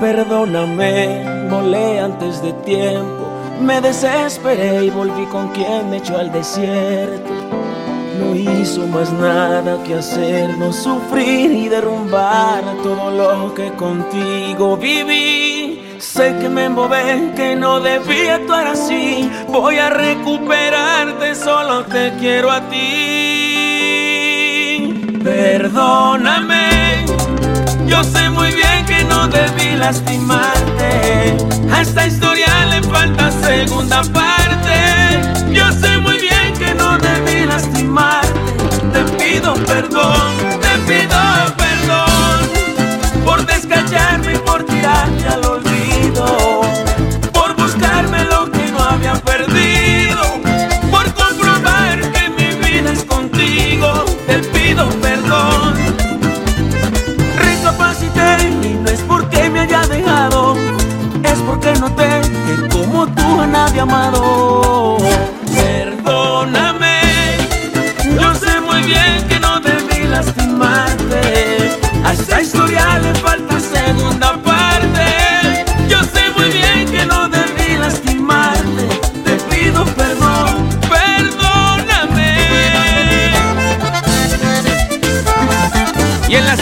Perdóname, volé antes de tiempo, me desesperé y volví con quien me echó al desierto. No hizo más nada que hacernos sufrir y derrumbar todo lo que contigo viví. Sé que me embobé, que no debía actuar así. Voy a recuperarte, solo te quiero a ti. Perdóname, yo sé A esta historia le falta segunda parte. Yo sé nadie amado. Perdóname, yo sé muy bien que no debí lastimarte. A esta historia le falta segunda parte. Yo sé muy bien que no debí lastimarte. Te pido perdón, perdóname. Y en la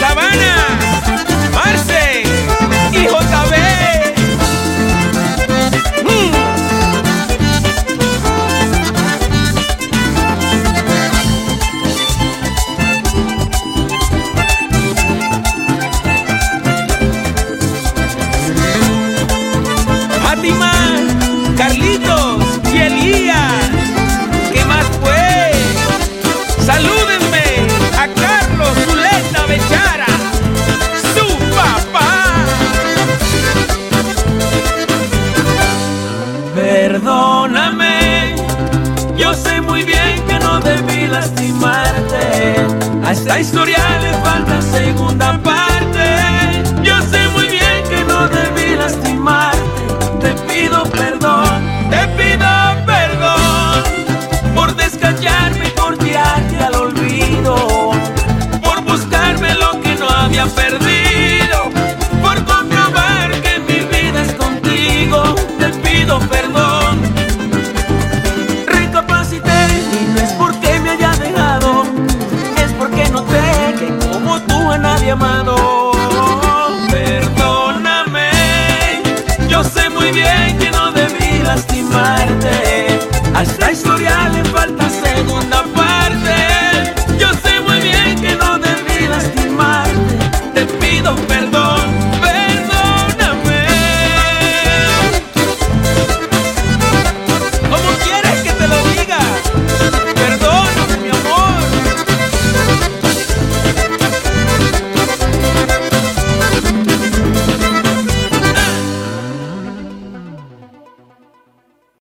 A esta historia le falta segunda parte. amado. Perdóname, yo sé muy bien que